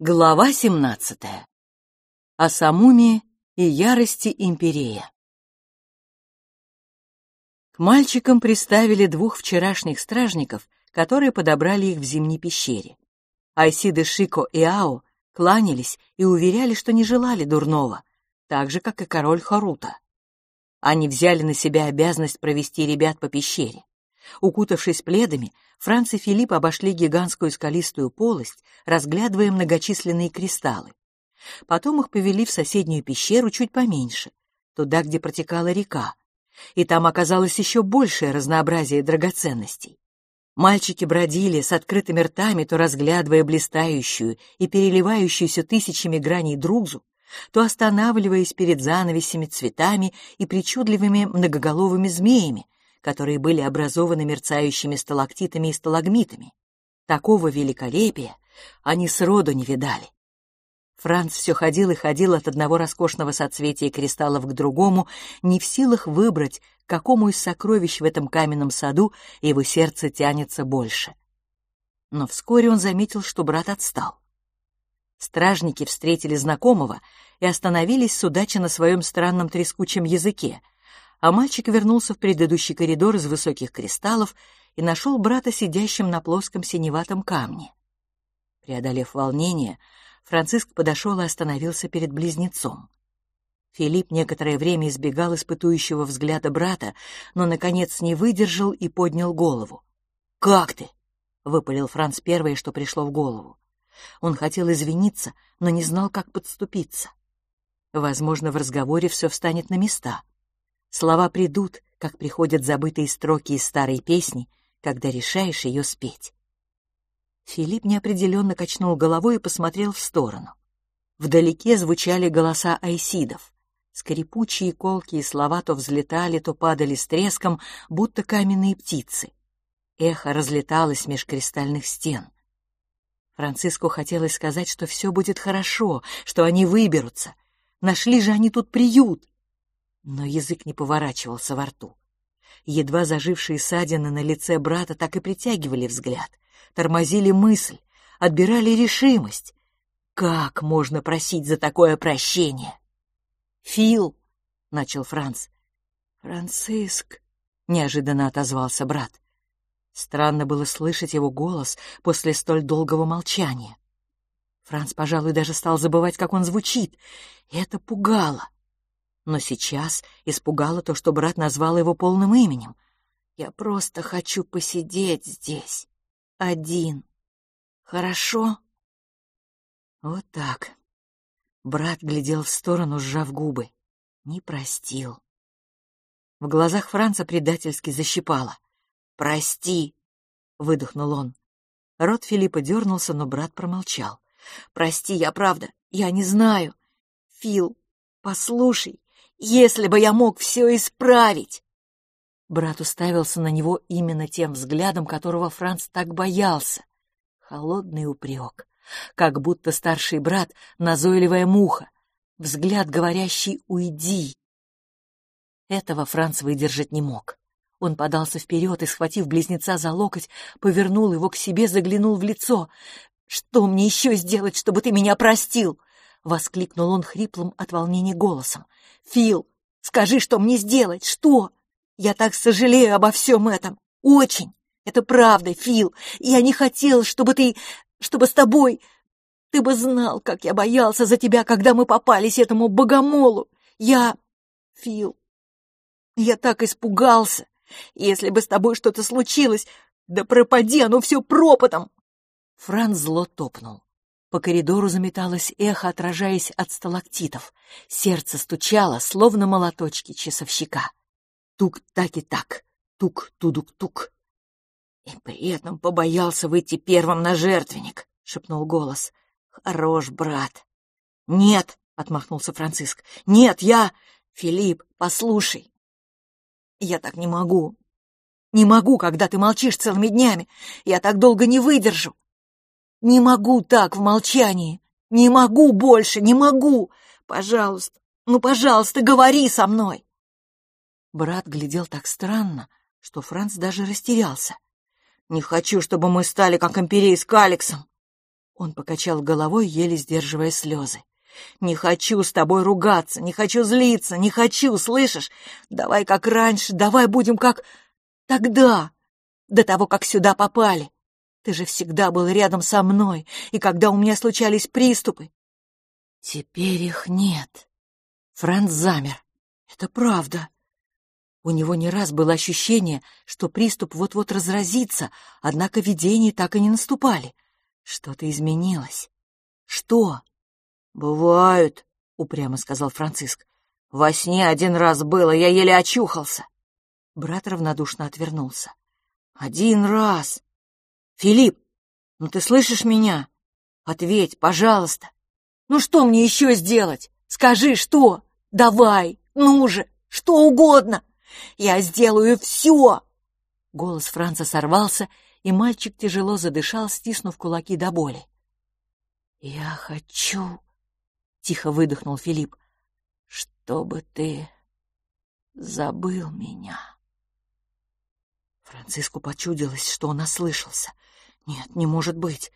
Глава 17. О Самуме и ярости империя. К мальчикам приставили двух вчерашних стражников, которые подобрали их в зимней пещере. Айсиды Шико и Ао кланялись и уверяли, что не желали дурного, так же, как и король Харута. Они взяли на себя обязанность провести ребят по пещере. Укутавшись пледами, Франц и Филипп обошли гигантскую скалистую полость, разглядывая многочисленные кристаллы. Потом их повели в соседнюю пещеру чуть поменьше, туда, где протекала река, и там оказалось еще большее разнообразие драгоценностей. Мальчики бродили с открытыми ртами, то разглядывая блистающую и переливающуюся тысячами граней друзу, то останавливаясь перед занавесями, цветами и причудливыми многоголовыми змеями, которые были образованы мерцающими сталактитами и сталагмитами. Такого великолепия они сроду не видали. Франц все ходил и ходил от одного роскошного соцветия кристаллов к другому, не в силах выбрать, к какому из сокровищ в этом каменном саду его сердце тянется больше. Но вскоре он заметил, что брат отстал. Стражники встретили знакомого и остановились судача на своем странном трескучем языке — а мальчик вернулся в предыдущий коридор из высоких кристаллов и нашел брата сидящим на плоском синеватом камне. Преодолев волнение, Франциск подошел и остановился перед близнецом. Филипп некоторое время избегал испытующего взгляда брата, но, наконец, не выдержал и поднял голову. «Как ты?» — выпалил Франц первое, что пришло в голову. Он хотел извиниться, но не знал, как подступиться. Возможно, в разговоре все встанет на места. Слова придут, как приходят забытые строки из старой песни, когда решаешь ее спеть. Филипп неопределенно качнул головой и посмотрел в сторону. Вдалеке звучали голоса айсидов. Скрипучие колкие слова то взлетали, то падали с треском, будто каменные птицы. Эхо разлеталось меж кристальных стен. Франциску хотелось сказать, что все будет хорошо, что они выберутся. Нашли же они тут приют но язык не поворачивался во рту. Едва зажившие ссадины на лице брата так и притягивали взгляд, тормозили мысль, отбирали решимость. Как можно просить за такое прощение? «Фил!» — начал Франц. «Франциск!» — неожиданно отозвался брат. Странно было слышать его голос после столь долгого молчания. Франц, пожалуй, даже стал забывать, как он звучит. Это пугало но сейчас испугало то, что брат назвал его полным именем. «Я просто хочу посидеть здесь, один. Хорошо?» Вот так. Брат глядел в сторону, сжав губы. Не простил. В глазах Франца предательски защипало. «Прости!» — выдохнул он. Рот Филиппа дернулся, но брат промолчал. «Прости, я правда, я не знаю. Фил, послушай, если бы я мог все исправить!» Брат уставился на него именно тем взглядом, которого Франц так боялся. Холодный упрек, как будто старший брат — назойливая муха, взгляд, говорящий «уйди». Этого Франц выдержать не мог. Он подался вперед и, схватив близнеца за локоть, повернул его к себе, заглянул в лицо. «Что мне еще сделать, чтобы ты меня простил?» — воскликнул он хриплым от волнения голосом. «Фил, скажи, что мне сделать? Что? Я так сожалею обо всем этом. Очень. Это правда, Фил. Я не хотел, чтобы ты... чтобы с тобой... Ты бы знал, как я боялся за тебя, когда мы попались этому богомолу. Я... Фил... Я так испугался. Если бы с тобой что-то случилось, да пропади оно все пропотом!» Франц зло топнул. По коридору заметалось эхо, отражаясь от сталактитов. Сердце стучало, словно молоточки часовщика. Тук-так и так, тук-тудук-тук. И при этом побоялся выйти первым на жертвенник, — шепнул голос. Хорош, брат. Нет, — отмахнулся Франциск. Нет, я... Филипп, послушай. Я так не могу. Не могу, когда ты молчишь целыми днями. Я так долго не выдержу. Не могу так в молчании. Не могу больше, не могу. Пожалуйста, ну, пожалуйста, говори со мной. Брат глядел так странно, что Франц даже растерялся. Не хочу, чтобы мы стали как империя с Алексом. Он покачал головой, еле сдерживая слезы. «Не хочу с тобой ругаться, не хочу злиться, не хочу, слышишь? Давай как раньше, давай будем как... тогда, до того, как сюда попали. Ты же всегда был рядом со мной, и когда у меня случались приступы. Теперь их нет. Франц замер. Это правда. У него не раз было ощущение, что приступ вот-вот разразится, однако видения так и не наступали. Что-то изменилось. Что? «Бывают», — упрямо сказал Франциск. «Во сне один раз было, я еле очухался». Брат равнодушно отвернулся. «Один раз! Филипп, ну ты слышишь меня? Ответь, пожалуйста. Ну что мне еще сделать? Скажи, что? Давай, ну же, что угодно. Я сделаю все!» Голос Франца сорвался, и мальчик тяжело задышал, стиснув кулаки до боли. «Я хочу...» — тихо выдохнул Филипп. «Чтобы ты забыл меня». Франциску почудилось, что он ослышался. «Нет, не может быть.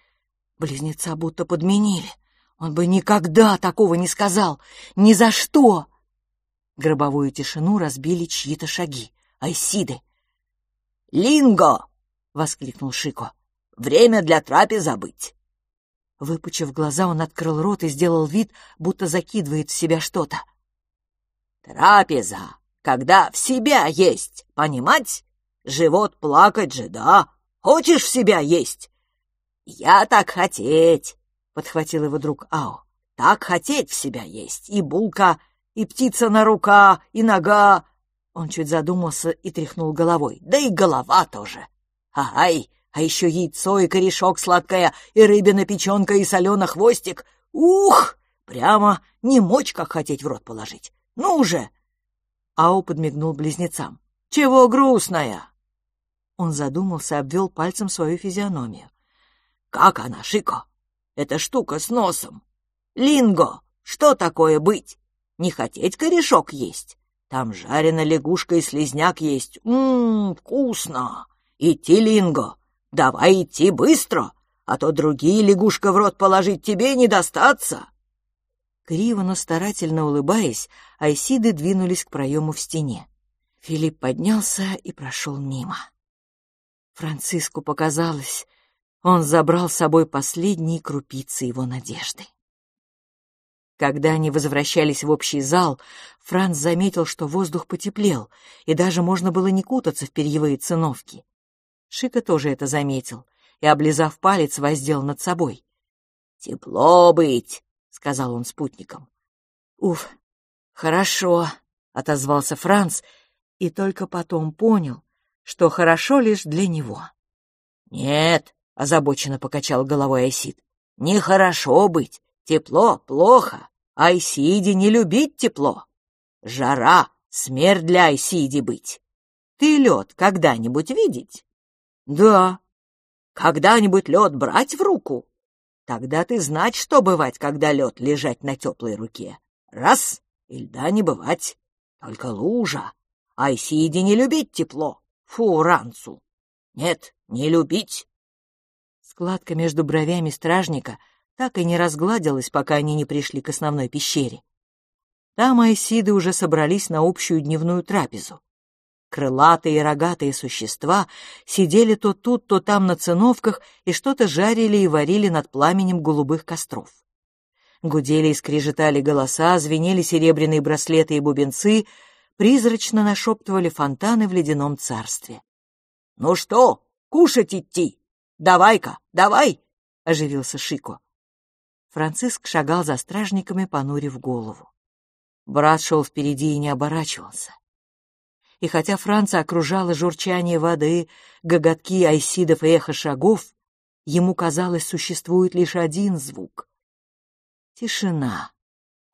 Близнеца будто подменили. Он бы никогда такого не сказал. Ни за что!» Гробовую тишину разбили чьи-то шаги. Айсиды. «Линго!» — воскликнул Шико. «Время для трапеза быть!» Выпучив глаза, он открыл рот и сделал вид, будто закидывает в себя что-то. «Трапеза, когда в себя есть, понимать? Живот плакать же, да? Хочешь в себя есть?» «Я так хотеть!» — подхватил его друг Ао. «Так хотеть в себя есть, и булка, и птица на рука, и нога!» Он чуть задумался и тряхнул головой. «Да и голова тоже!» «Ай, а еще яйцо и корешок сладкое, и рыбина печенка, и соленый хвостик. Ух! Прямо не мочь, как хотеть в рот положить. Ну уже!» Ау подмигнул близнецам. «Чего грустная?» Он задумался, обвел пальцем свою физиономию. «Как она, Шико? Эта штука с носом. Линго, что такое быть? Не хотеть корешок есть? Там жареная лягушка и слизняк есть. Ммм, вкусно! Идти, Линго, Давай идти быстро, а то другие лягушка в рот положить тебе не достаться. Криво, но старательно улыбаясь, айсиды двинулись к проему в стене. Филипп поднялся и прошел мимо. Франциску показалось, он забрал с собой последние крупицы его надежды. Когда они возвращались в общий зал, Франц заметил, что воздух потеплел, и даже можно было не кутаться в перьевые циновки. Шика тоже это заметил и, облизав палец, воздел над собой. «Тепло быть», — сказал он спутникам. «Уф, хорошо», — отозвался Франц, и только потом понял, что хорошо лишь для него. «Нет», — озабоченно покачал головой Айсид, — «нехорошо быть. Тепло — плохо. Айсиде не любить тепло. Жара — смерть для Айсиди быть. Ты лед когда-нибудь видеть?» Да. Когда-нибудь лед брать в руку? Тогда ты знать, что бывать, когда лед лежать на теплой руке. Раз, и льда не бывать. Только лужа. Айсиди не любить тепло. Фу, ранцу. Нет, не любить. Складка между бровями стражника так и не разгладилась, пока они не пришли к основной пещере. Там айсиды уже собрались на общую дневную трапезу. Крылатые и рогатые существа сидели то тут, то там на циновках и что-то жарили и варили над пламенем голубых костров. Гудели и скрежетали голоса, звенели серебряные браслеты и бубенцы, призрачно нашептывали фонтаны в ледяном царстве. — Ну что, кушать идти? Давай-ка, давай! — оживился Шико. Франциск шагал за стражниками, понурив голову. Брат шел впереди и не оборачивался и хотя Франца окружало журчание воды, гоготки айсидов и эхо шагов, ему казалось, существует лишь один звук — тишина,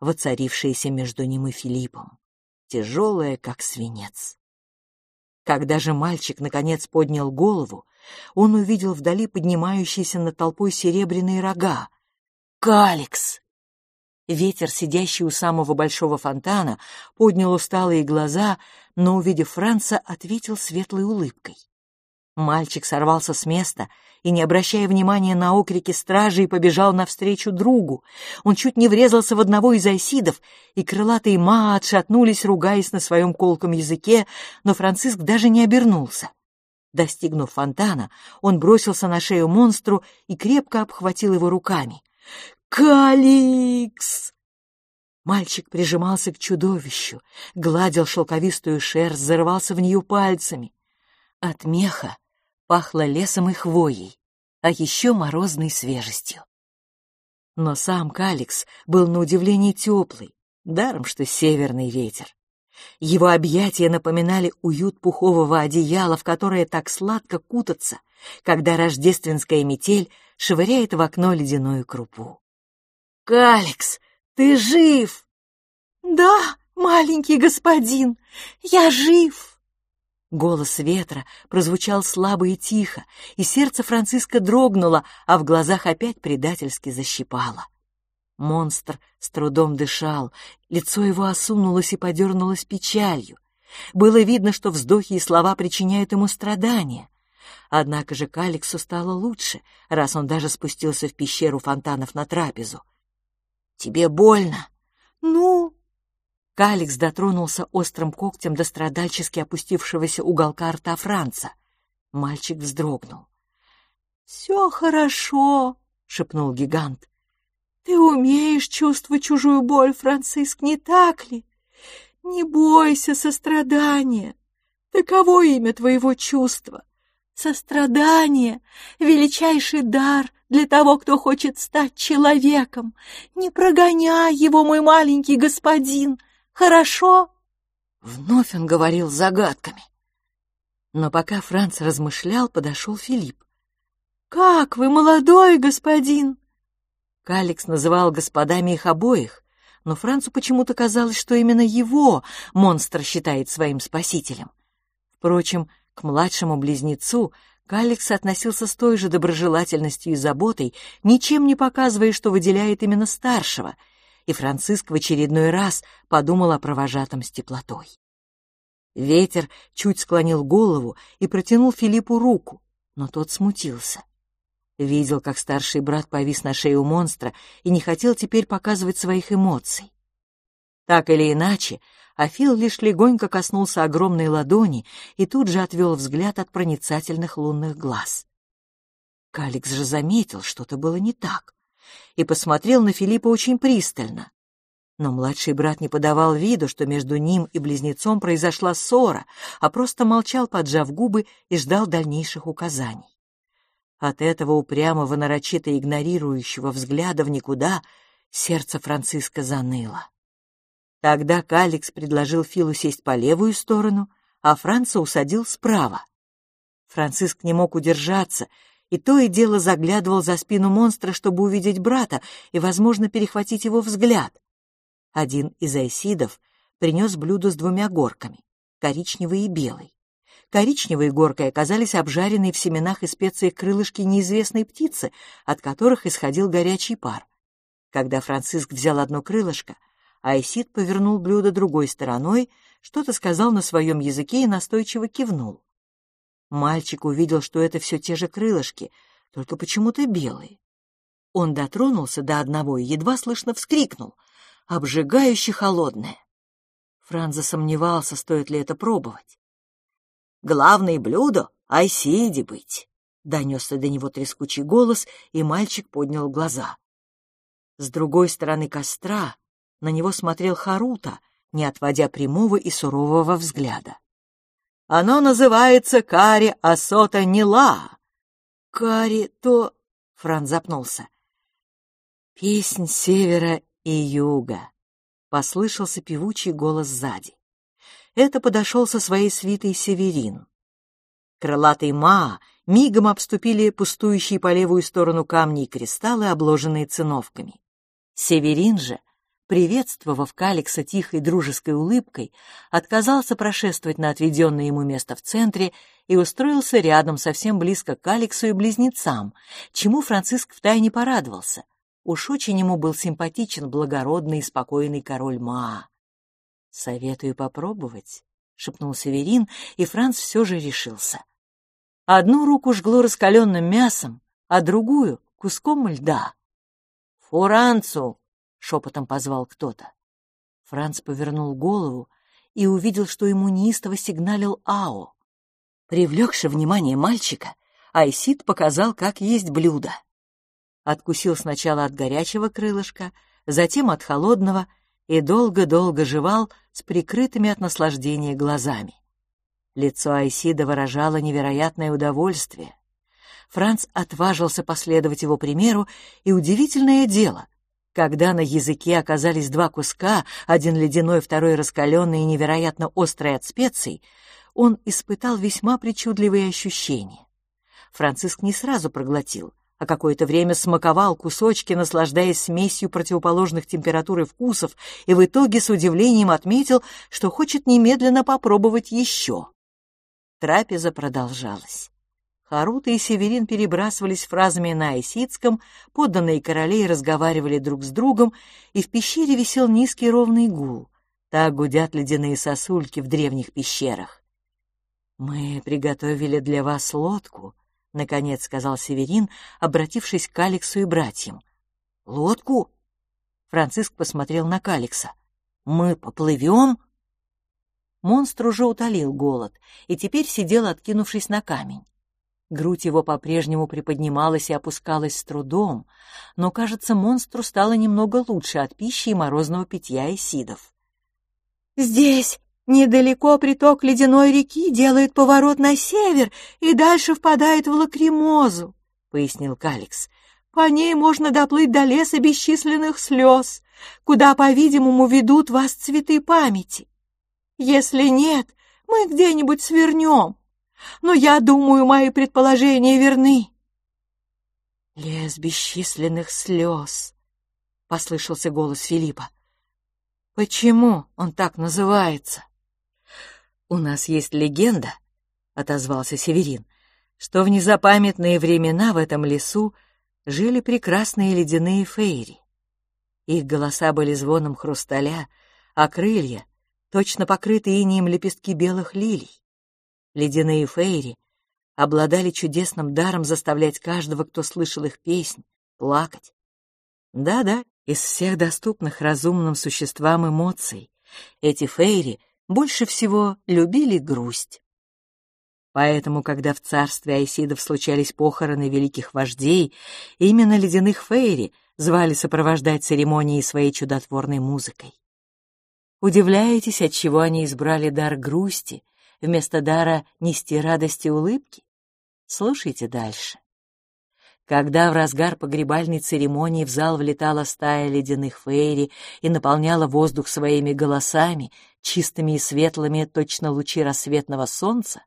воцарившаяся между ним и Филиппом, тяжелая, как свинец. Когда же мальчик наконец поднял голову, он увидел вдали поднимающиеся над толпой серебряные рога. «Каликс!» Ветер, сидящий у самого большого фонтана, поднял усталые глаза, но, увидев Франца, ответил светлой улыбкой. Мальчик сорвался с места и, не обращая внимания на окрики стражей, побежал навстречу другу. Он чуть не врезался в одного из айсидов, и крылатые ма отшатнулись, ругаясь на своем колком языке, но Франциск даже не обернулся. Достигнув фонтана, он бросился на шею монстру и крепко обхватил его руками. «Каликс!» Мальчик прижимался к чудовищу, гладил шелковистую шерсть, зарывался в нее пальцами. От меха пахло лесом и хвоей, а еще морозной свежестью. Но сам Каликс был на удивление теплый, даром что северный ветер. Его объятия напоминали уют пухового одеяла, в которое так сладко кутаться, когда рождественская метель швыряет в окно ледяную крупу. «Каликс, ты жив!» «Да, маленький господин, я жив!» Голос ветра прозвучал слабо и тихо, и сердце Франциска дрогнуло, а в глазах опять предательски защипало. Монстр с трудом дышал, лицо его осунулось и подернулось печалью. Было видно, что вздохи и слова причиняют ему страдания. Однако же Каликсу стало лучше, раз он даже спустился в пещеру фонтанов на трапезу. «Тебе больно?» «Ну, Каликс дотронулся острым когтем до страдальчески опустившегося уголка рта Франца. Мальчик вздрогнул. «Все хорошо», — шепнул гигант. «Ты умеешь чувствовать чужую боль, Франциск, не так ли? Не бойся сострадания. Таково имя твоего чувства. Сострадание — величайший дар для того, кто хочет стать человеком. Не прогоняй его, мой маленький господин, Хорошо?» Вновь он говорил загадками. Но пока Франц размышлял, подошел Филипп. «Как вы, молодой господин!» Каликс называл господами их обоих, но Францу почему-то казалось, что именно его монстр считает своим спасителем. Впрочем, к младшему близнецу Каликс относился с той же доброжелательностью и заботой, ничем не показывая, что выделяет именно старшего — и Франциск в очередной раз подумал о провожатом с теплотой. Ветер чуть склонил голову и протянул Филиппу руку, но тот смутился. Видел, как старший брат повис на шее у монстра и не хотел теперь показывать своих эмоций. Так или иначе, Афил лишь легонько коснулся огромной ладони и тут же отвел взгляд от проницательных лунных глаз. Каликс же заметил, что-то было не так и посмотрел на Филиппа очень пристально. Но младший брат не подавал виду, что между ним и близнецом произошла ссора, а просто молчал, поджав губы, и ждал дальнейших указаний. От этого упрямого, нарочито игнорирующего взгляда в никуда сердце Франциска заныло. Тогда Каликс предложил Филу сесть по левую сторону, а Франца усадил справа. Франциск не мог удержаться и то и дело заглядывал за спину монстра, чтобы увидеть брата и, возможно, перехватить его взгляд. Один из айсидов принес блюдо с двумя горками — коричневой и белой. Коричневой горкой оказались обжаренные в семенах и специях крылышки неизвестной птицы, от которых исходил горячий пар. Когда Франциск взял одно крылышко, Айсид повернул блюдо другой стороной, что-то сказал на своем языке и настойчиво кивнул. Мальчик увидел, что это все те же крылышки, только почему-то белые. Он дотронулся до одного и едва слышно вскрикнул. Обжигающе холодное. Франц засомневался, стоит ли это пробовать. «Главное блюдо — айсиди быть!» — донесся до него трескучий голос, и мальчик поднял глаза. С другой стороны костра на него смотрел Харута, не отводя прямого и сурового взгляда. Оно называется Кари Асота Нила. Кари то... Фран запнулся. Песнь севера и юга. Послышался певучий голос сзади. Это подошел со своей свитой Северин. Крылатый Ма мигом обступили пустующие по левую сторону камни и кристаллы, обложенные циновками. Северин же приветствовав Каликса тихой дружеской улыбкой, отказался прошествовать на отведенное ему место в центре и устроился рядом совсем близко к Каликсу и близнецам, чему Франциск втайне порадовался. Уж очень ему был симпатичен благородный и спокойный король Маа. «Советую попробовать», — шепнул Северин, и Франц все же решился. Одну руку жгло раскаленным мясом, а другую — куском льда. «Фуранцу!» — шепотом позвал кто-то. Франц повернул голову и увидел, что ему неистово сигналил Ао. Привлекши внимание мальчика, Айсид показал, как есть блюдо. Откусил сначала от горячего крылышка, затем от холодного и долго-долго жевал с прикрытыми от наслаждения глазами. Лицо Айсида выражало невероятное удовольствие. Франц отважился последовать его примеру, и удивительное дело, когда на языке оказались два куска, один ледяной, второй раскаленный и невероятно острый от специй, он испытал весьма причудливые ощущения. Франциск не сразу проглотил, а какое-то время смаковал кусочки, наслаждаясь смесью противоположных температур и вкусов, и в итоге с удивлением отметил, что хочет немедленно попробовать еще. Трапеза продолжалась. Харута и Северин перебрасывались фразами на айсидском, подданные королей разговаривали друг с другом, и в пещере висел низкий ровный гул. Так гудят ледяные сосульки в древних пещерах. «Мы приготовили для вас лодку», — наконец сказал Северин, обратившись к Алексу и братьям. «Лодку?» Франциск посмотрел на Каликса. «Мы поплывем?» Монстр уже утолил голод и теперь сидел, откинувшись на камень. Грудь его по-прежнему приподнималась и опускалась с трудом, но, кажется, монстру стало немного лучше от пищи и морозного питья и сидов. «Здесь, недалеко приток ледяной реки, делает поворот на север и дальше впадает в лакримозу», — пояснил Каликс. «По ней можно доплыть до леса бесчисленных слез, куда, по-видимому, ведут вас цветы памяти. Если нет, мы где-нибудь свернем, но я думаю, мои предположения верны. Лес бесчисленных слез, — послышался голос Филиппа. Почему он так называется? У нас есть легенда, — отозвался Северин, — что в незапамятные времена в этом лесу жили прекрасные ледяные фейри. Их голоса были звоном хрусталя, а крылья — точно покрытые инеем лепестки белых лилий. Ледяные фейри обладали чудесным даром заставлять каждого, кто слышал их песнь, плакать. Да-да, из всех доступных разумным существам эмоций эти фейри больше всего любили грусть. Поэтому, когда в царстве айсидов случались похороны великих вождей, именно ледяных фейри звали сопровождать церемонии своей чудотворной музыкой. Удивляетесь, от чего они избрали дар грусти вместо дара нести радость и улыбки? Слушайте дальше. Когда в разгар погребальной церемонии в зал влетала стая ледяных фейри и наполняла воздух своими голосами, чистыми и светлыми, точно лучи рассветного солнца,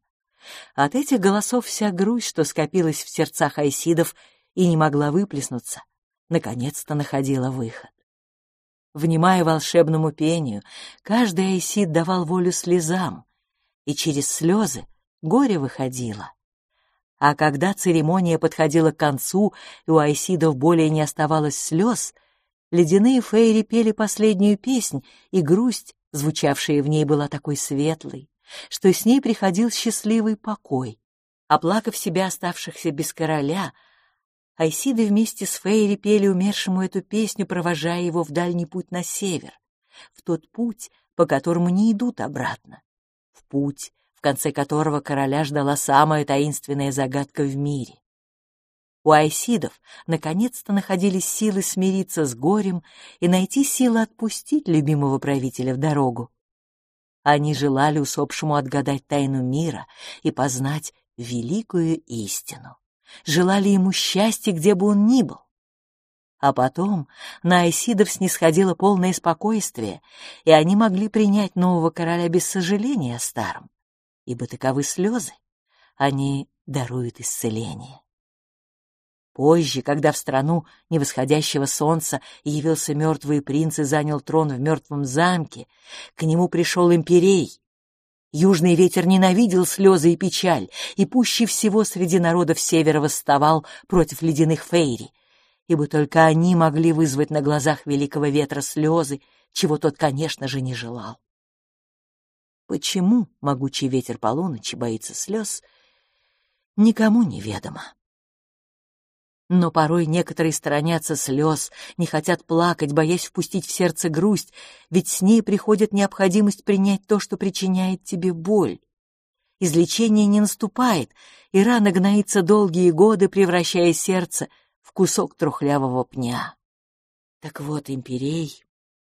от этих голосов вся грусть, что скопилась в сердцах айсидов и не могла выплеснуться, наконец-то находила выход. Внимая волшебному пению, каждый айсид давал волю слезам, и через слезы горе выходило. А когда церемония подходила к концу, и у айсидов более не оставалось слез, ледяные фейри пели последнюю песнь, и грусть, звучавшая в ней, была такой светлой, что с ней приходил счастливый покой. Оплакав себя оставшихся без короля, Айсиды вместе с Фейри пели умершему эту песню, провожая его в дальний путь на север, в тот путь, по которому не идут обратно путь, в конце которого короля ждала самая таинственная загадка в мире. У айсидов наконец-то находились силы смириться с горем и найти силы отпустить любимого правителя в дорогу. Они желали усопшему отгадать тайну мира и познать великую истину. Желали ему счастья, где бы он ни был. А потом на Айсидов снисходило полное спокойствие, и они могли принять нового короля без сожаления о старом, ибо таковы слезы, они даруют исцеление. Позже, когда в страну невосходящего солнца явился мертвый принц и занял трон в мертвом замке, к нему пришел имперей. Южный ветер ненавидел слезы и печаль, и пуще всего среди народов севера восставал против ледяных фейри, ибо только они могли вызвать на глазах великого ветра слезы, чего тот, конечно же, не желал. Почему могучий ветер полуночи боится слез, никому неведомо. Но порой некоторые сторонятся слез, не хотят плакать, боясь впустить в сердце грусть, ведь с ней приходит необходимость принять то, что причиняет тебе боль. Излечение не наступает, и рана гноится долгие годы, превращая сердце в кусок трухлявого пня. Так вот, имперей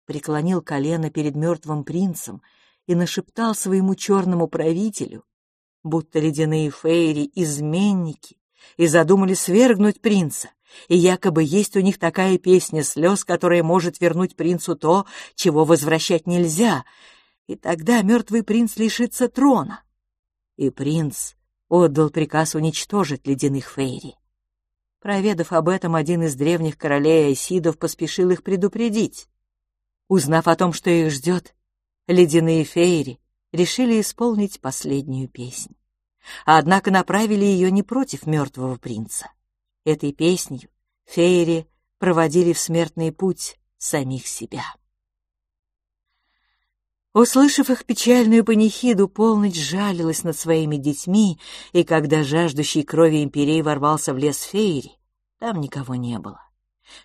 преклонил колено перед мертвым принцем и нашептал своему черному правителю, будто ледяные фейри — изменники, и задумали свергнуть принца, и якобы есть у них такая песня слез, которая может вернуть принцу то, чего возвращать нельзя, и тогда мертвый принц лишится трона. И принц отдал приказ уничтожить ледяных фейри. Проведав об этом, один из древних королей Айсидов поспешил их предупредить. Узнав о том, что их ждет, ледяные фейри решили исполнить последнюю песнь однако направили ее не против мертвого принца. Этой песнью феери проводили в смертный путь самих себя. Услышав их печальную панихиду, полночь жалилась над своими детьми, и когда жаждущий крови имперей ворвался в лес феери, там никого не было.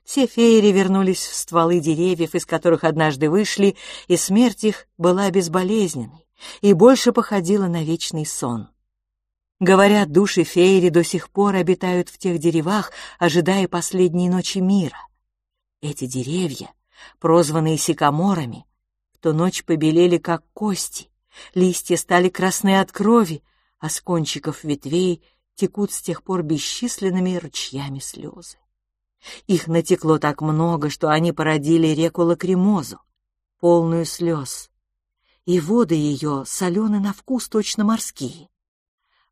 Все феери вернулись в стволы деревьев, из которых однажды вышли, и смерть их была безболезненной и больше походила на вечный сон. Говорят, души феери до сих пор обитают в тех деревах, ожидая последней ночи мира. Эти деревья, прозванные сикаморами, ту ночь побелели, как кости, листья стали красны от крови, а с кончиков ветвей текут с тех пор бесчисленными ручьями слезы. Их натекло так много, что они породили реку Лакримозу, полную слез, и воды ее солены на вкус точно морские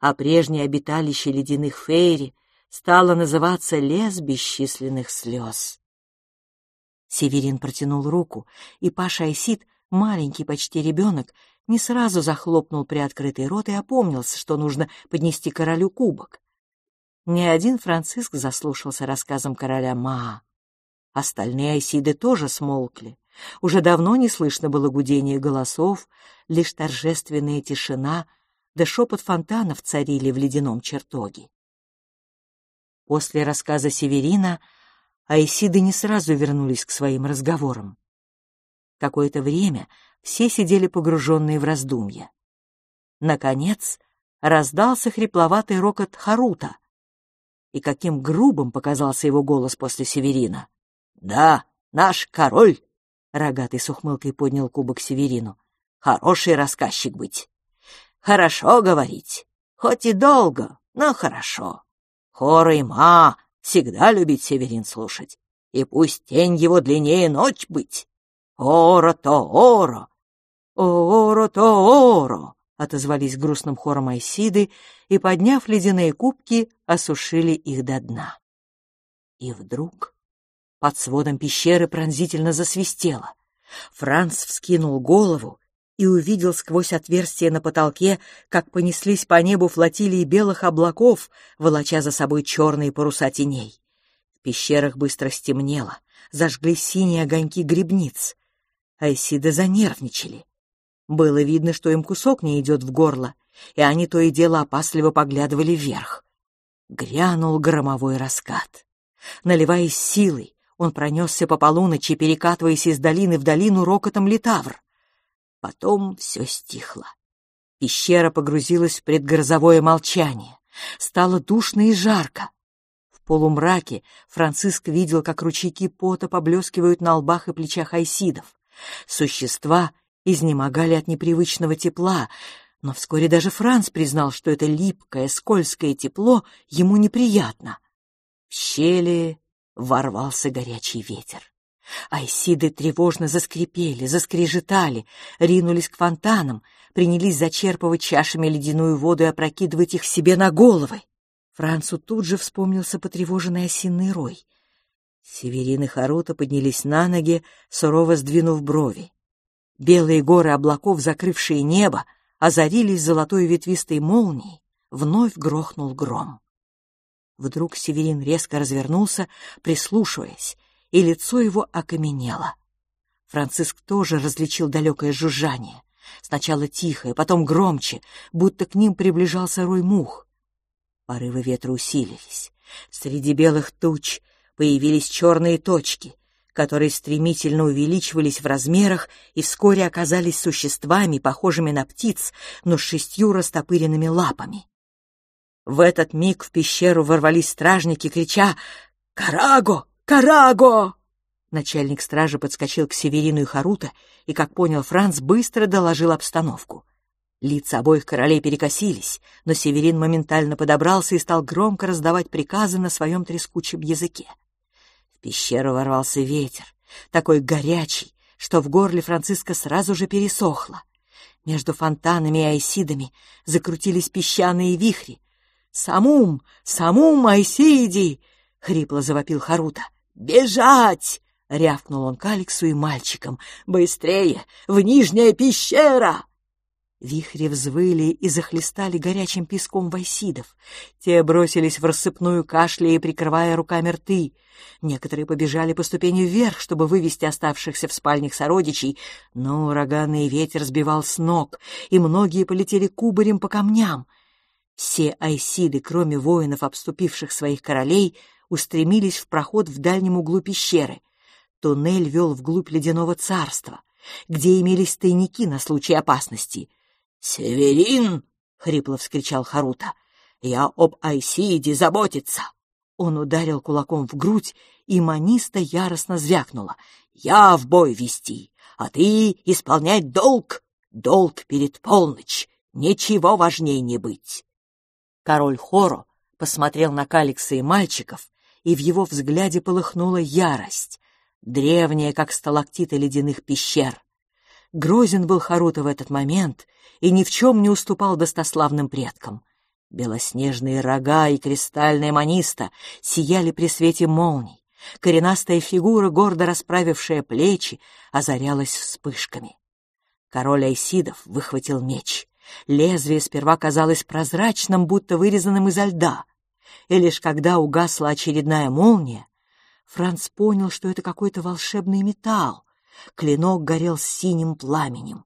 а прежнее обиталище ледяных фейри стало называться лес бесчисленных слез. Северин протянул руку, и Паша Айсид, маленький почти ребенок, не сразу захлопнул приоткрытый рот и опомнился, что нужно поднести королю кубок. Ни один Франциск заслушался рассказом короля Маа. Остальные айсиды тоже смолкли. Уже давно не слышно было гудения голосов, лишь торжественная тишина — да шепот фонтанов царили в ледяном чертоге. После рассказа Северина Айсиды не сразу вернулись к своим разговорам. Какое-то время все сидели погруженные в раздумья. Наконец раздался хрипловатый рокот Харута. И каким грубым показался его голос после Северина. «Да, наш король!» — рогатый с ухмылкой поднял кубок Северину. «Хороший рассказчик быть!» Хорошо говорить, хоть и долго, но хорошо. Хор и ма всегда любит Северин слушать, и пусть тень его длиннее ночь быть. Оро-то оро, оро-то оро, отозвались грустным хором Айсиды и, подняв ледяные кубки, осушили их до дна. И вдруг под сводом пещеры пронзительно засвистело. Франц вскинул голову и увидел сквозь отверстие на потолке, как понеслись по небу флотилии белых облаков, волоча за собой черные паруса теней. В пещерах быстро стемнело, зажгли синие огоньки грибниц. Айсиды занервничали. Было видно, что им кусок не идет в горло, и они то и дело опасливо поглядывали вверх. Грянул громовой раскат. Наливаясь силой, он пронесся по полуночи, перекатываясь из долины в долину рокотом литавр. Потом все стихло. Пещера погрузилась в предгрозовое молчание. Стало душно и жарко. В полумраке Франциск видел, как ручейки пота поблескивают на лбах и плечах айсидов. Существа изнемогали от непривычного тепла, но вскоре даже Франц признал, что это липкое, скользкое тепло ему неприятно. В щели ворвался горячий ветер. Айсиды тревожно заскрипели, заскрежетали, ринулись к фонтанам, принялись зачерпывать чашами ледяную воду и опрокидывать их себе на головы. Францу тут же вспомнился потревоженный осиный рой. Северин и Харута поднялись на ноги, сурово сдвинув брови. Белые горы облаков, закрывшие небо, озарились золотой ветвистой молнией, вновь грохнул гром. Вдруг Северин резко развернулся, прислушиваясь, и лицо его окаменело. Франциск тоже различил далекое жужжание. Сначала тихое, потом громче, будто к ним приближался рой мух. Порывы ветра усилились. Среди белых туч появились черные точки, которые стремительно увеличивались в размерах и вскоре оказались существами, похожими на птиц, но с шестью растопыренными лапами. В этот миг в пещеру ворвались стражники, крича «Караго! Караго!». Начальник стражи подскочил к Северину и Харута и, как понял Франц, быстро доложил обстановку. Лица обоих королей перекосились, но Северин моментально подобрался и стал громко раздавать приказы на своем трескучем языке. Пещеру ворвался ветер, такой горячий, что в горле Франциска сразу же пересохло. Между фонтанами и айсидами закрутились песчаные вихри. «Самум! Самум, Айсиди!» — хрипло завопил Харута. «Бежать!» — рявкнул он к Алексу и мальчикам. «Быстрее! В нижняя пещера!» Вихри взвыли и захлестали горячим песком вайсидов. Те бросились в рассыпную кашляя, прикрывая руками рты. Некоторые побежали по ступени вверх, чтобы вывести оставшихся в спальнях сородичей, но ураганный ветер сбивал с ног, и многие полетели кубарем по камням. Все айсиды, кроме воинов, обступивших своих королей, устремились в проход в дальнем углу пещеры. Туннель вел вглубь ледяного царства, где имелись тайники на случай опасности — «Северин!» — хрипло вскричал Харута. «Я об Айсиде заботиться!» Он ударил кулаком в грудь, и маниста яростно звякнула. «Я в бой вести, а ты исполнять долг! Долг перед полночь! Ничего важнее не быть!» Король Хоро посмотрел на Каликса и мальчиков, и в его взгляде полыхнула ярость, древняя, как сталактиты ледяных пещер. Грозен был Харута в этот момент и ни в чем не уступал достославным предкам. Белоснежные рога и кристальная маниста сияли при свете молний. Коренастая фигура, гордо расправившая плечи, озарялась вспышками. Король Айсидов выхватил меч. Лезвие сперва казалось прозрачным, будто вырезанным изо льда. И лишь когда угасла очередная молния, Франц понял, что это какой-то волшебный металл, Клинок горел синим пламенем.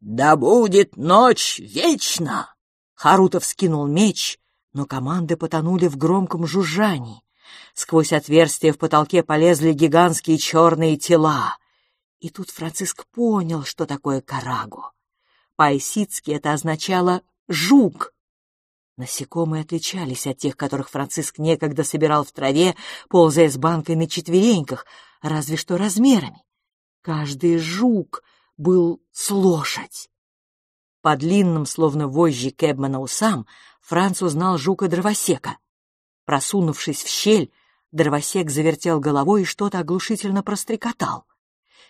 «Да будет ночь вечна!» Харутов скинул меч, но команды потонули в громком жужжании. Сквозь отверстия в потолке полезли гигантские черные тела. И тут Франциск понял, что такое караго. По-айсидски это означало «жук». Насекомые отличались от тех, которых Франциск некогда собирал в траве, ползая с банкой на четвереньках, разве что размерами. Каждый жук был с лошадь. По длинным, словно вожжи Кэбмана усам, Франц узнал жука-дровосека. Просунувшись в щель, дровосек завертел головой и что-то оглушительно прострекотал.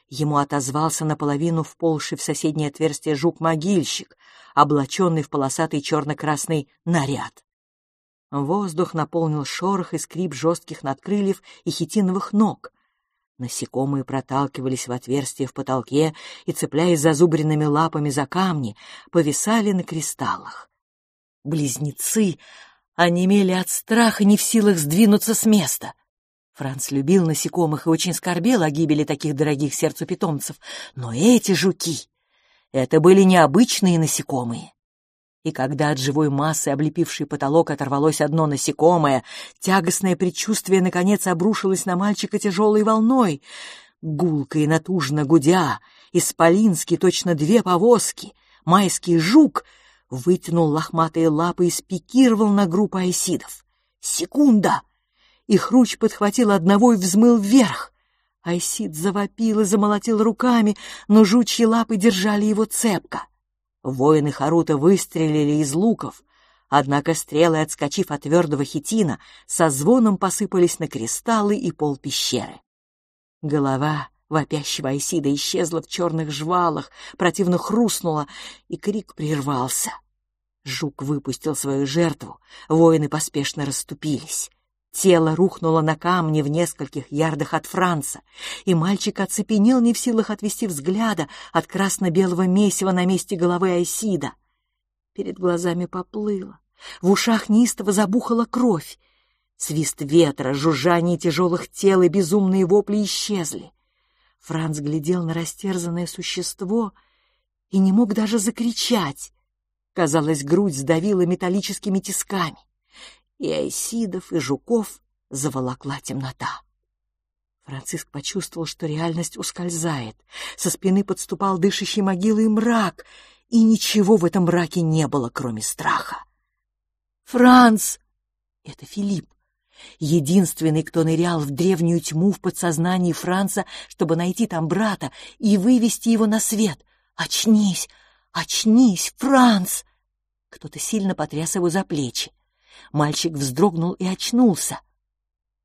Ему отозвался наполовину вползший в соседнее отверстие жук-могильщик, облаченный в полосатый черно-красный наряд. Воздух наполнил шорох и скрип жестких надкрыльев и хитиновых ног. Насекомые проталкивались в отверстие в потолке и, цепляясь зазубренными лапами за камни, повисали на кристаллах. Близнецы онемели от страха, не в силах сдвинуться с места. Франц любил насекомых и очень скорбел о гибели таких дорогих сердцу питомцев, но эти жуки — это были необычные насекомые и когда от живой массы, облепившей потолок, оторвалось одно насекомое, тягостное предчувствие, наконец, обрушилось на мальчика тяжелой волной. Гулко и натужно гудя, исполинский точно две повозки, майский жук вытянул лохматые лапы и спикировал на группу айсидов. Секунда! И хруч подхватил одного и взмыл вверх. Айсид завопил и замолотил руками, но жучьи лапы держали его цепко. Воины Харута выстрелили из луков, однако стрелы, отскочив от твердого хитина, со звоном посыпались на кристаллы и пол пещеры. Голова вопящего Айсида исчезла в черных жвалах, противно хрустнула, и крик прервался. Жук выпустил свою жертву, воины поспешно расступились. Тело рухнуло на камни в нескольких ярдах от Франца, и мальчик оцепенел не в силах отвести взгляда от красно-белого месива на месте головы Айсида. Перед глазами поплыло, в ушах неистово забухала кровь. Свист ветра, жужжание тяжелых тел и безумные вопли исчезли. Франц глядел на растерзанное существо и не мог даже закричать. Казалось, грудь сдавила металлическими тисками. И айсидов, и жуков заволокла темнота. Франциск почувствовал, что реальность ускользает. Со спины подступал дышащий могилой мрак, и ничего в этом мраке не было, кроме страха. «Франц!» — это Филипп. Единственный, кто нырял в древнюю тьму в подсознании Франца, чтобы найти там брата и вывести его на свет. «Очнись! Очнись, Франц!» Кто-то сильно потряс его за плечи. Мальчик вздрогнул и очнулся.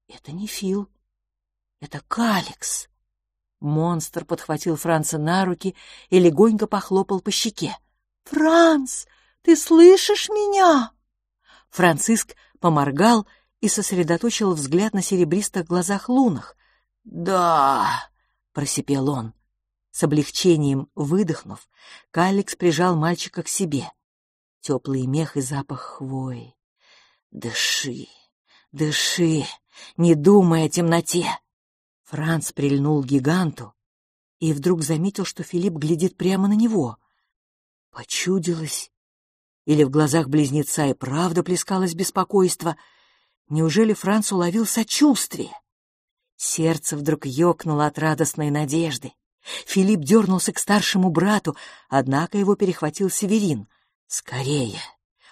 «Это не Фил. Это Каликс!» Монстр подхватил Франца на руки и легонько похлопал по щеке. «Франц, ты слышишь меня?» Франциск поморгал и сосредоточил взгляд на серебристых глазах лунах. «Да!» — просипел он. С облегчением выдохнув, Каликс прижал мальчика к себе. Теплый мех и запах хвои. «Дыши, дыши, не думай о темноте!» Франц прильнул к гиганту и вдруг заметил, что Филипп глядит прямо на него. Почудилось. Или в глазах близнеца и правда плескалось беспокойство. Неужели Франц уловил сочувствие? Сердце вдруг ёкнуло от радостной надежды. Филипп дернулся к старшему брату, однако его перехватил Северин. «Скорее!»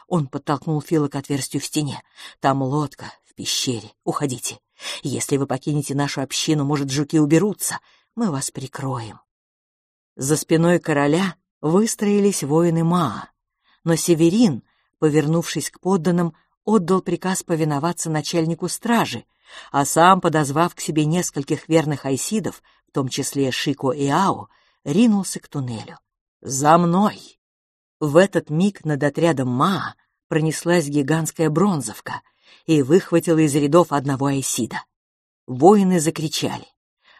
Он подтолкнул Фила к отверстию в стене. «Там лодка, в пещере. Уходите. Если вы покинете нашу общину, может, жуки уберутся. Мы вас прикроем». За спиной короля выстроились воины Маа, но Северин, повернувшись к подданным, отдал приказ повиноваться начальнику стражи, а сам, подозвав к себе нескольких верных айсидов, в том числе Шико и Ао, ринулся к туннелю. «За мной!» В этот миг над отрядом Маа пронеслась гигантская бронзовка — и выхватила из рядов одного айсида. Воины закричали.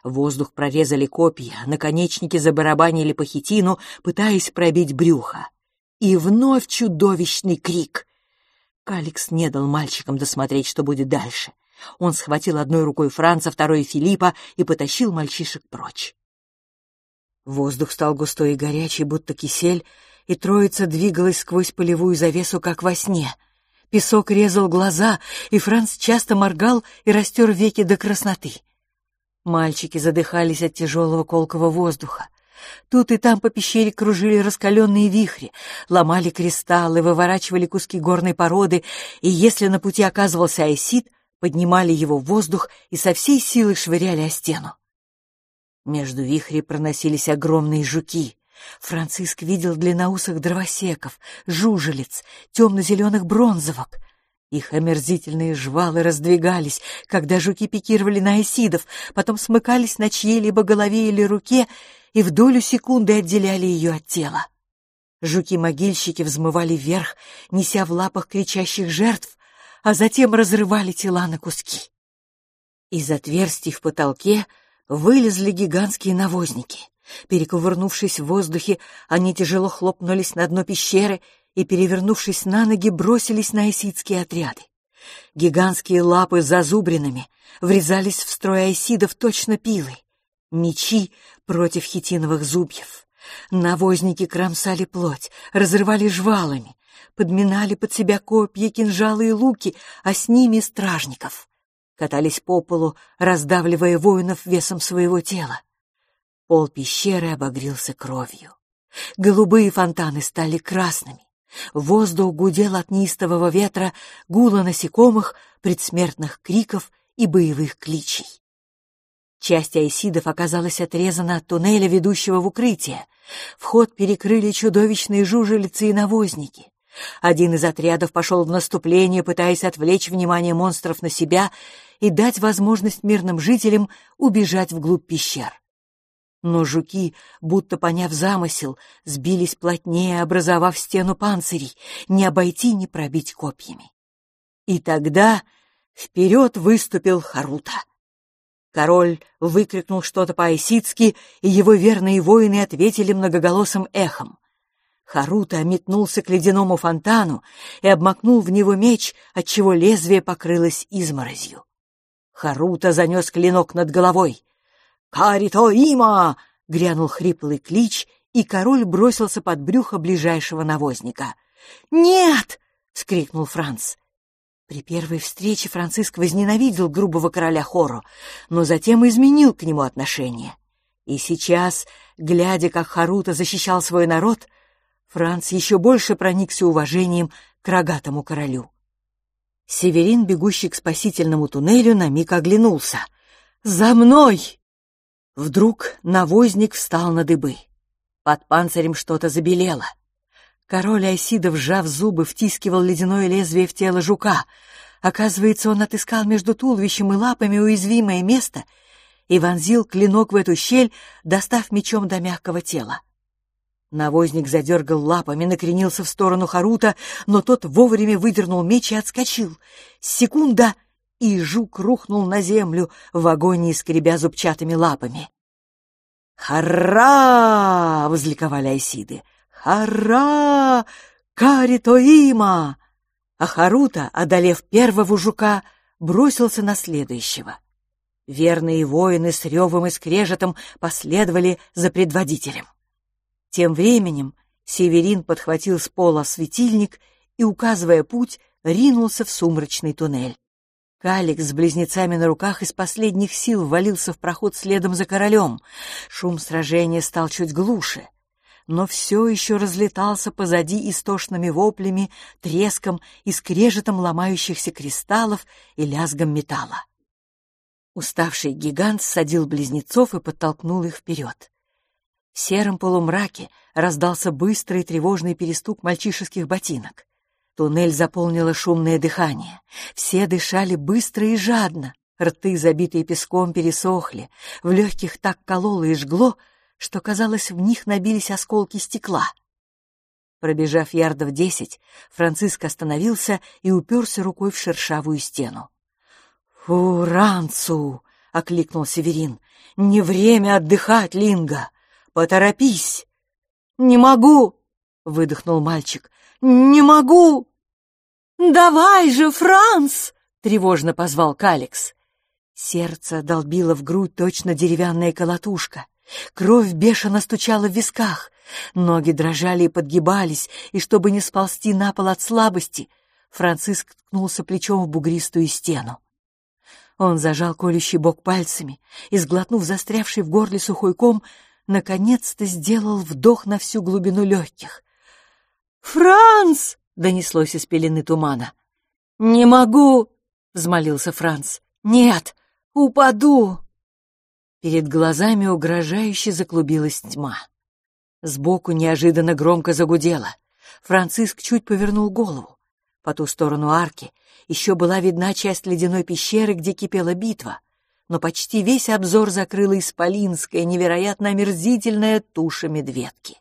Воздух прорезали копья, наконечники забарабанили по хитину, пытаясь пробить брюхо. И вновь чудовищный крик. Каликс не дал мальчикам досмотреть, что будет дальше. Он схватил одной рукой Франца, второй Филиппа и потащил мальчишек прочь. Воздух стал густой и горячий, будто кисель, и троица двигалась сквозь полевую завесу, как во сне — Песок резал глаза, и Франц часто моргал и растер веки до красноты. Мальчики задыхались от тяжелого колкого воздуха. Тут и там по пещере кружили раскаленные вихри, ломали кристаллы, выворачивали куски горной породы, и если на пути оказывался айсид, поднимали его в воздух и со всей силы швыряли о стену. Между вихрей проносились огромные жуки. Франциск видел длинноусых дровосеков, жужелиц, темно-зеленых бронзовок. Их омерзительные жвалы раздвигались, когда жуки пикировали на эсидов, потом смыкались на чьей-либо голове или руке и в долю секунды отделяли ее от тела. Жуки-могильщики взмывали вверх, неся в лапах кричащих жертв, а затем разрывали тела на куски. Из отверстий в потолке вылезли гигантские навозники. Перекувырнувшись в воздухе, они тяжело хлопнулись на дно пещеры и, перевернувшись на ноги, бросились на эсидские отряды. Гигантские лапы с зазубринами врезались в строй айсидов точно пилы. Мечи против хитиновых зубьев. Навозники кромсали плоть, разрывали жвалами, подминали под себя копья, кинжалы и луки, а с ними стражников. Катались по полу, раздавливая воинов весом своего тела. Пол пещеры обогрелся кровью. Голубые фонтаны стали красными. Воздух гудел от неистового ветра, гула насекомых, предсмертных криков и боевых кличей. Часть айсидов оказалась отрезана от туннеля, ведущего в укрытие. Вход перекрыли чудовищные жужелицы и навозники. Один из отрядов пошел в наступление, пытаясь отвлечь внимание монстров на себя и дать возможность мирным жителям убежать вглубь пещер. Но жуки, будто поняв замысел, сбились плотнее, образовав стену панцирей, не обойти, не пробить копьями. И тогда вперед выступил Харута. Король выкрикнул что-то по-айсидски, и его верные воины ответили многоголосым эхом. Харута метнулся к ледяному фонтану и обмакнул в него меч, отчего лезвие покрылось изморозью. Харута занес клинок над головой. «Карито има!» — грянул хриплый клич, и король бросился под брюхо ближайшего навозника. «Нет!» — скрикнул Франц. При первой встрече Франциск возненавидел грубого короля Хору, но затем изменил к нему отношение. И сейчас, глядя, как Харута защищал свой народ, Франц еще больше проникся уважением к рогатому королю. Северин, бегущий к спасительному туннелю, на миг оглянулся. «За мной!» Вдруг навозник встал на дыбы. Под панцирем что-то забелело. Король Айсидов, сжав зубы, втискивал ледяное лезвие в тело жука. Оказывается, он отыскал между туловищем и лапами уязвимое место и вонзил клинок в эту щель, достав мечом до мягкого тела. Навозник задергал лапами, накренился в сторону Харута, но тот вовремя выдернул меч и отскочил. Секунда, и жук рухнул на землю в агонии, скребя зубчатыми лапами. «Хара!» — возликовали Айсиды. «Хара! Каритоима!» А Харута, одолев первого жука, бросился на следующего. Верные воины с ревом и скрежетом последовали за предводителем. Тем временем Северин подхватил с пола светильник и, указывая путь, ринулся в сумрачный туннель. Калик с близнецами на руках из последних сил валился в проход следом за королем. Шум сражения стал чуть глуше, но все еще разлетался позади истошными воплями, треском и скрежетом ломающихся кристаллов и лязгом металла. Уставший гигант садил близнецов и подтолкнул их вперед. В сером полумраке раздался быстрый тревожный перестук мальчишеских ботинок. Туннель заполнило шумное дыхание. Все дышали быстро и жадно. Рты, забитые песком, пересохли. В легких так кололо и жгло, что, казалось, в них набились осколки стекла. Пробежав ярдов десять, Франциск остановился и уперся рукой в шершавую стену. «Фу, ранцу!» — окликнул Северин. «Не время отдыхать, Линга! Поторопись!» «Не могу!» — выдохнул мальчик. «Не могу!» «Давай же, Франц!» — тревожно позвал Каликс. Сердце долбило в грудь точно деревянная колотушка. Кровь бешено стучала в висках. Ноги дрожали и подгибались, и чтобы не сползти на пол от слабости, Франциск ткнулся плечом в бугристую стену. Он зажал колющий бок пальцами и, сглотнув застрявший в горле сухой ком, наконец-то сделал вдох на всю глубину легких. «Франц!» — донеслось из пелены тумана. «Не могу!» — взмолился Франц. «Нет, упаду!» Перед глазами угрожающе заклубилась тьма. Сбоку неожиданно громко загудело. Франциск чуть повернул голову. По ту сторону арки еще была видна часть ледяной пещеры, где кипела битва, но почти весь обзор закрыла исполинская, невероятно омерзительная туша медведки.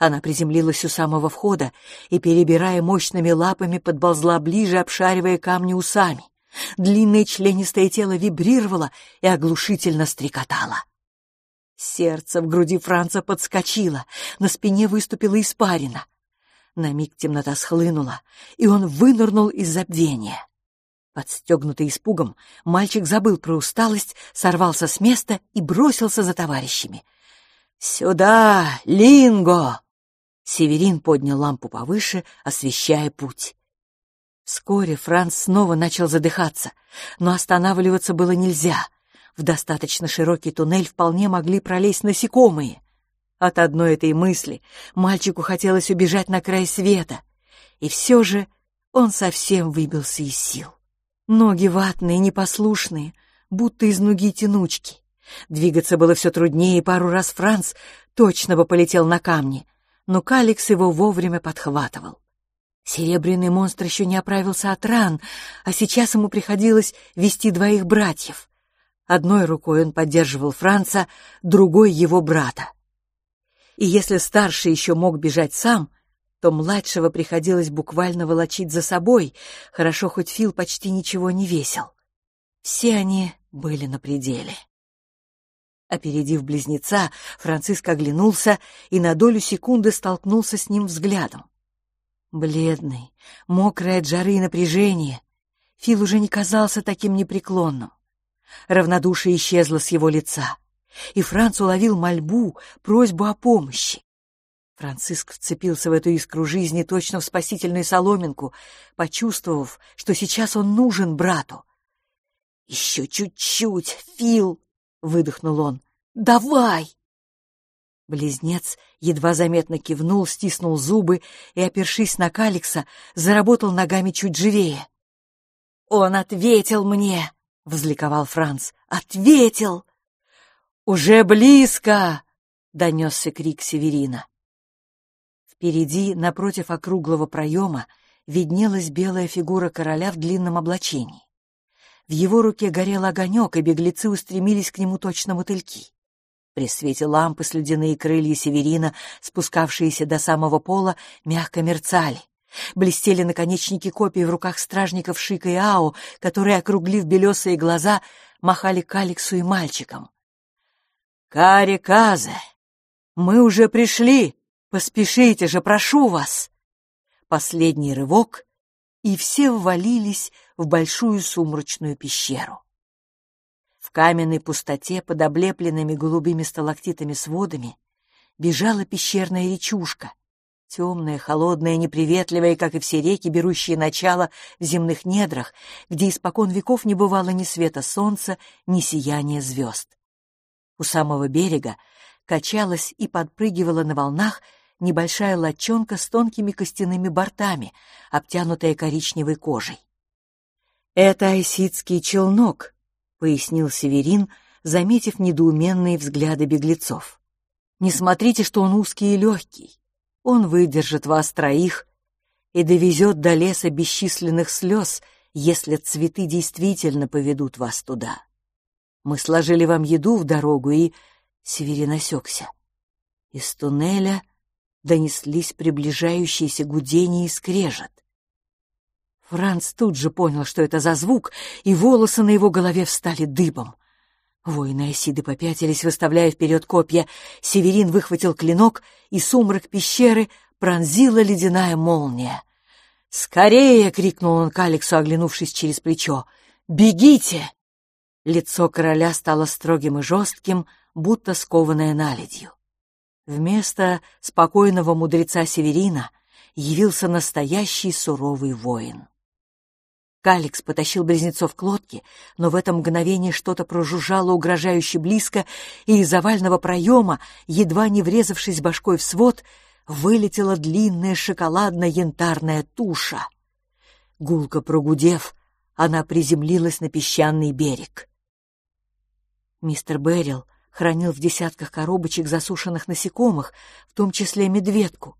Она приземлилась у самого входа и, перебирая мощными лапами, подползла ближе, обшаривая камни усами. Длинное членистое тело вибрировало и оглушительно стрекотало. Сердце в груди Франца подскочило, на спине выступила испарина. На миг темнота схлынула, и он вынырнул из забвения. Подстегнутый испугом, мальчик забыл про усталость, сорвался с места и бросился за товарищами. «Сюда, Линго!» Северин поднял лампу повыше, освещая путь. Вскоре Франц снова начал задыхаться, но останавливаться было нельзя. В достаточно широкий туннель вполне могли пролезть насекомые. От одной этой мысли мальчику хотелось убежать на край света, и все же он совсем выбился из сил. Ноги ватные, непослушные, будто из нуги тянучки. Двигаться было все труднее, и пару раз Франц точно бы полетел на камни — но Каликс его вовремя подхватывал. Серебряный монстр еще не оправился от ран, а сейчас ему приходилось вести двоих братьев. Одной рукой он поддерживал Франца, другой — его брата. И если старший еще мог бежать сам, то младшего приходилось буквально волочить за собой, хорошо хоть Фил почти ничего не весил. Все они были на пределе. Опередив близнеца, Франциск оглянулся и на долю секунды столкнулся с ним взглядом. Бледный, мокрый от жары и напряжения, Фил уже не казался таким непреклонным. Равнодушие исчезло с его лица, и Франц уловил мольбу, просьбу о помощи. Франциск вцепился в эту искру жизни точно в спасительную соломинку, почувствовав, что сейчас он нужен брату. «Еще чуть-чуть, Фил!» — выдохнул он. «Давай!» Близнец едва заметно кивнул, стиснул зубы и, опершись на Каликса, заработал ногами чуть живее. «Он ответил мне!» — возликовал Франц. «Ответил!» «Уже близко!» — донесся крик Северина. Впереди, напротив округлого проема, виднелась белая фигура короля в длинном облачении. В его руке горел огонек, и беглецы устремились к нему точно мотыльки. При свете лампы слюдяные крылья Северина, спускавшиеся до самого пола, мягко мерцали. Блестели наконечники копий в руках стражников Шика и Ао, которые, округлив белесые глаза, махали к Алексу и мальчикам. «Кари Казе, мы уже пришли!» Поспешите же, прошу вас!» Последний рывок, и все ввалились в большую сумрачную пещеру. В каменной пустоте под облепленными голубыми сталактитами сводами бежала пещерная речушка, темная, холодная, неприветливая, как и все реки, берущие начало в земных недрах, где испокон веков не бывало ни света солнца, ни сияния звезд. У самого берега качалась и подпрыгивала на волнах небольшая лодчонка с тонкими костяными бортами, обтянутая коричневой кожей. «Это айсидский челнок», — пояснил Северин, заметив недоуменные взгляды беглецов. «Не смотрите, что он узкий и легкий. Он выдержит вас троих и довезет до леса бесчисленных слез, если цветы действительно поведут вас туда. Мы сложили вам еду в дорогу и...» Северин осекся. Из туннеля донеслись приближающиеся гудения и скрежет. Франц тут же понял, что это за звук, и волосы на его голове встали дыбом. Воины Осиды попятились, выставляя вперед копья. Северин выхватил клинок, и сумрак пещеры пронзила ледяная молния. «Скорее!» — крикнул он к Алексу, оглянувшись через плечо. «Бегите!» Лицо короля стало строгим и жестким, будто скованное наледью. Вместо спокойного мудреца Северина явился настоящий суровый воин. Каликс потащил близнецов к лодке, но в это мгновение что-то прожужжало угрожающе близко, и из овального проема, едва не врезавшись башкой в свод, вылетела длинная шоколадно-янтарная туша. Гулко прогудев, она приземлилась на песчаный берег. Мистер Беррил хранил в десятках коробочек засушенных насекомых, в том числе медведку.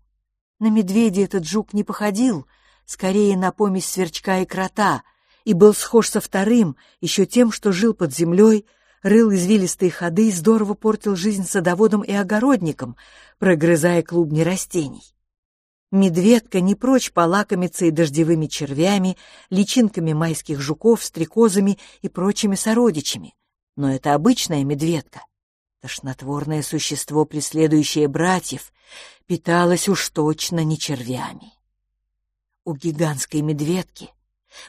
На медведя этот жук не походил, скорее на помесь сверчка и крота, и был схож со вторым, еще тем, что жил под землей, рыл извилистые ходы и здорово портил жизнь садоводам и огородникам, прогрызая клубни растений. Медведка не прочь полакомиться и дождевыми червями, личинками майских жуков, стрекозами и прочими сородичами. Но это обычная медведка. Тошнотворное существо, преследующее братьев, питалось уж точно не червями. У гигантской медведки.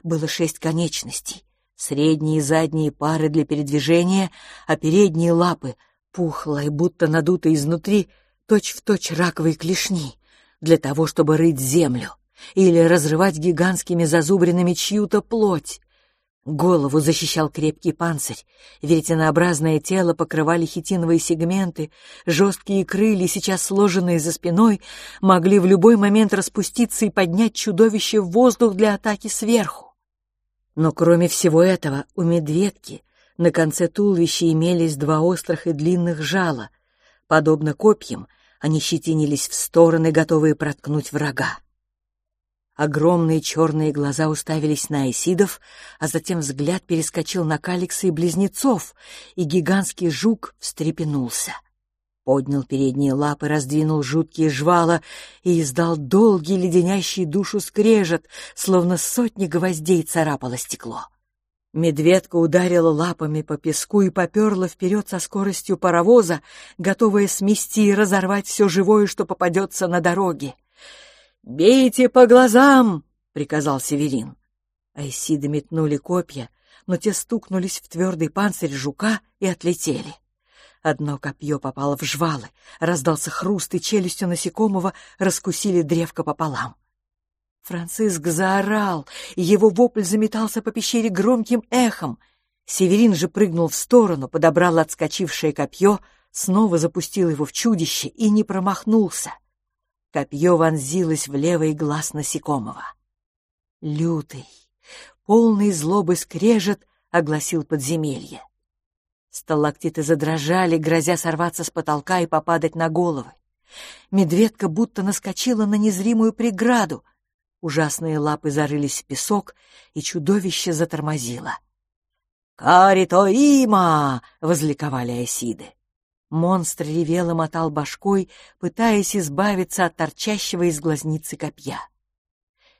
Было шесть конечностей, средние и задние пары для передвижения, а передние лапы, пухлые, будто надутые изнутри, точь-в-точь точь раковые клешни, для того, чтобы рыть землю или разрывать гигантскими зазубринами чью-то плоть, Голову защищал крепкий панцирь, веретенообразное тело покрывали хитиновые сегменты, жесткие крылья, сейчас сложенные за спиной, могли в любой момент распуститься и поднять чудовище в воздух для атаки сверху. Но кроме всего этого, у медведки на конце туловища имелись два острых и длинных жала. Подобно копьям, они щетинились в стороны, готовые проткнуть врага. Огромные черные глаза уставились на Айсидов, а затем взгляд перескочил на Каликса и близнецов, и гигантский жук встрепенулся. Поднял передние лапы, раздвинул жуткие жвала и издал долгий леденящий душу скрежет, словно сотни гвоздей царапало стекло. Медведка ударила лапами по песку и поперла вперед со скоростью паровоза, готовая смести и разорвать все живое, что попадется на дороге. «Бейте по глазам!» — приказал Северин. Айсиды метнули копья, но те стукнулись в твердый панцирь жука и отлетели. Одно копье попало в жвалы, раздался хруст, и челюстью насекомого раскусили древко пополам. Франциск заорал, и его вопль заметался по пещере громким эхом. Северин же прыгнул в сторону, подобрал отскочившее копье, снова запустил его в чудище и не промахнулся. Копье вонзилось в левый глаз насекомого. Лютый, полный злобы скрежет огласил подземелье. Сталактиты задрожали, грозя сорваться с потолка и попадать на головы. Медведка будто наскочила на незримую преграду. Ужасные лапы зарылись в песок, и чудовище затормозило. «Карито има!» — возликовали айсиды. Монстр ревел и мотал башкой, пытаясь избавиться от торчащего из глазницы копья.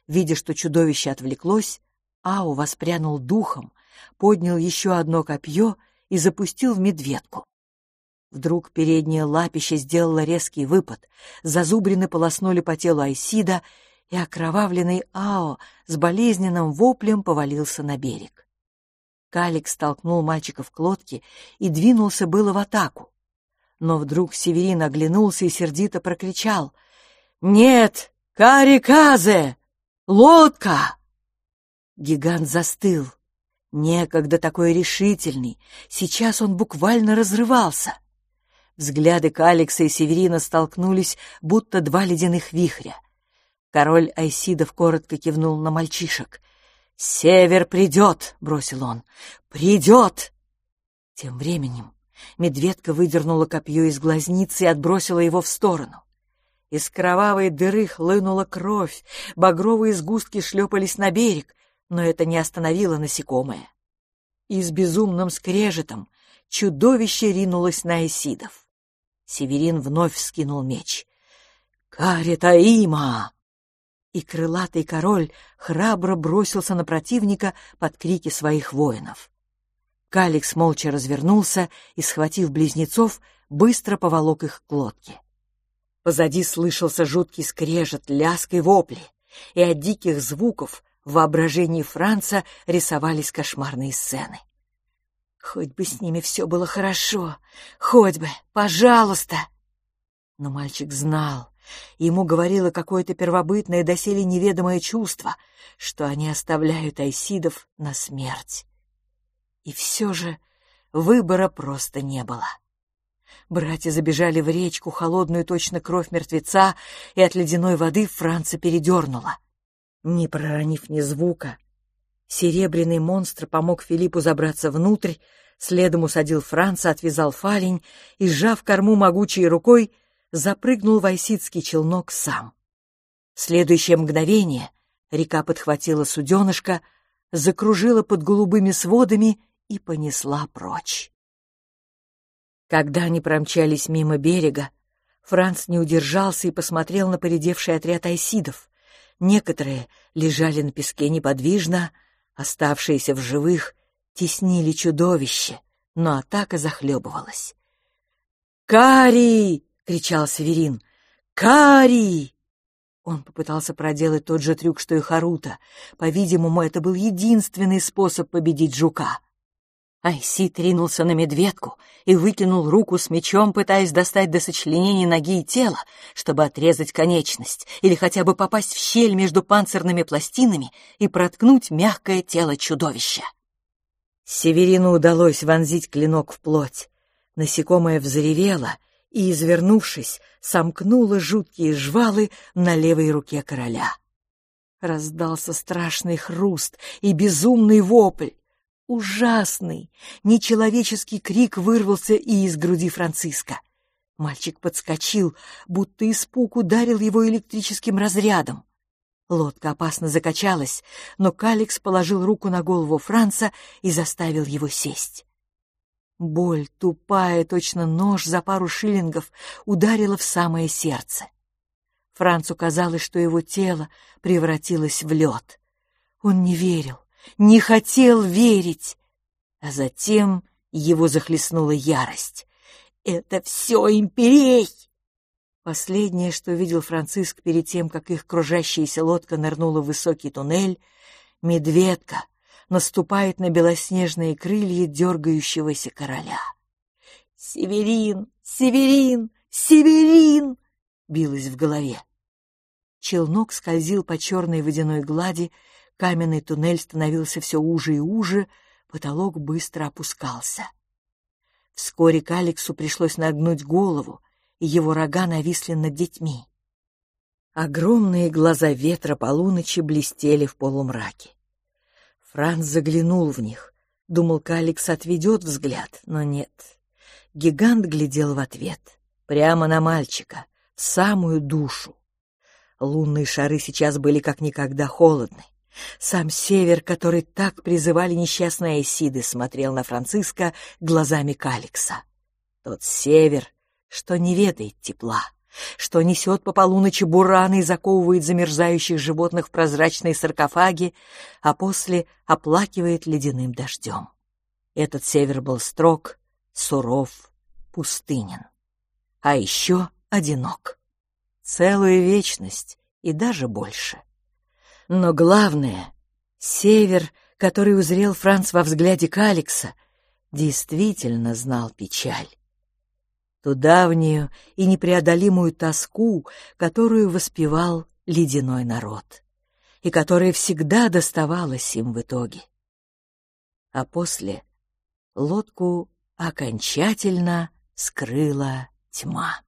Видя, что чудовище отвлеклось, Ау воспрянул духом, поднял еще одно копье и запустил в медведку. Вдруг переднее лапище сделало резкий выпад, зазубрины полоснули по телу Айсида, и окровавленный Ао с болезненным воплем повалился на берег. Калик столкнул мальчика в клотке и двинулся было в атаку. Но вдруг Северин оглянулся и сердито прокричал «Нет, Кариказе! Лодка!» Гигант застыл. Некогда такой решительный, сейчас он буквально разрывался. Взгляды Каликса и Северина столкнулись, будто два ледяных вихря. Король Айсидов коротко кивнул на мальчишек. «Север придет!» — бросил он. «Придет!» Тем временем медведка выдернула копье из глазницы и отбросила его в сторону. Из кровавой дыры хлынула кровь, багровые сгустки шлепались на берег, но это не остановило насекомое. И с безумным скрежетом чудовище ринулось на Исидов. Северин вновь вскинул меч. «Каритаима!» И крылатый король храбро бросился на противника под крики своих воинов. Каликс молча развернулся и, схватив близнецов, быстро поволок их к лодке. Позади слышался жуткий скрежет, лязг и вопли, и от диких звуков в воображении Франца рисовались кошмарные сцены. Хоть бы с ними все было хорошо, хоть бы, пожалуйста. Но мальчик знал, ему говорило какое-то первобытное доселе неведомое чувство, что они оставляют айсидов на смерть. И все же выбора просто не было. Братья забежали в речку, холодную точно кровь мертвеца, и от ледяной воды Франца передернула не проронив ни звука. Серебряный монстр помог Филиппу забраться внутрь, следом усадил Франца, отвязал фалень и, сжав корму могучей рукой, запрыгнул в айсидский челнок сам. В следующее мгновение река подхватила суденышко, закружила под голубыми сводами и понесла прочь. Когда они промчались мимо берега, Франц не удержался и посмотрел на поредевший отряд айсидов. Некоторые лежали на песке неподвижно, оставшиеся в живых теснили чудовище, но атака захлебывалась. «Кари!» — кричал Северин. «Кари!» Он попытался проделать тот же трюк, что и Харута. По-видимому, это был единственный способ победить жука. Айсит ринулся на медведку и выкинул руку с мечом, пытаясь достать до сочленений ноги и тела, чтобы отрезать конечность или хотя бы попасть в щель между панцирными пластинами и проткнуть мягкое тело чудовища. Северину удалось вонзить клинок в плоть. Насекомое взревело и, извернувшись, сомкнуло жуткие жвалы на левой руке короля. Раздался страшный хруст и безумный вопль. Ужасный, нечеловеческий крик вырвался и из груди Франциска. Мальчик подскочил, будто испуг ударил его электрическим разрядом. Лодка опасно закачалась, но Каликс положил руку на голову Франца и заставил его сесть. Боль, тупая, точно нож за пару шиллингов, ударила в самое сердце. Францу казалось, что его тело превратилось в лед. Он не верил не хотел верить. А затем его захлестнула ярость. «Это все имперей!» Последнее, что видел Франциск перед тем, как их кружащаяся лодка нырнула в высокий туннель, медведка наступает на белоснежные крылья дергающегося короля. «Северин! Северин! Северин!» билось в голове. Челнок скользил по черной водяной глади, каменный туннель становился все уже и уже, потолок быстро опускался. Вскоре к Алексу пришлось нагнуть голову, и его рога нависли над детьми. Огромные глаза ветра полуночи блестели в полумраке. Франц заглянул в них. Думал, Каликс отведет взгляд, но нет. Гигант глядел в ответ, прямо на мальчика, в самую душу. Лунные шары сейчас были как никогда холодны. Сам север, который так призывали несчастные Айсиды, смотрел на Франциска глазами Каликса. Тот север, что не ведает тепла что несет по полуночи бураны и заковывает замерзающих животных в прозрачные саркофаги, а после оплакивает ледяным дождем. Этот север был строг, суров, пустынен, а еще одинок. Целую вечность и даже больше. Но главное, север, который узрел Франц во взгляде Каликса, действительно знал печаль ту давнюю и непреодолимую тоску, которую воспевал ледяной народ, и которая всегда доставалась им в итоге. А после лодку окончательно скрыла тьма.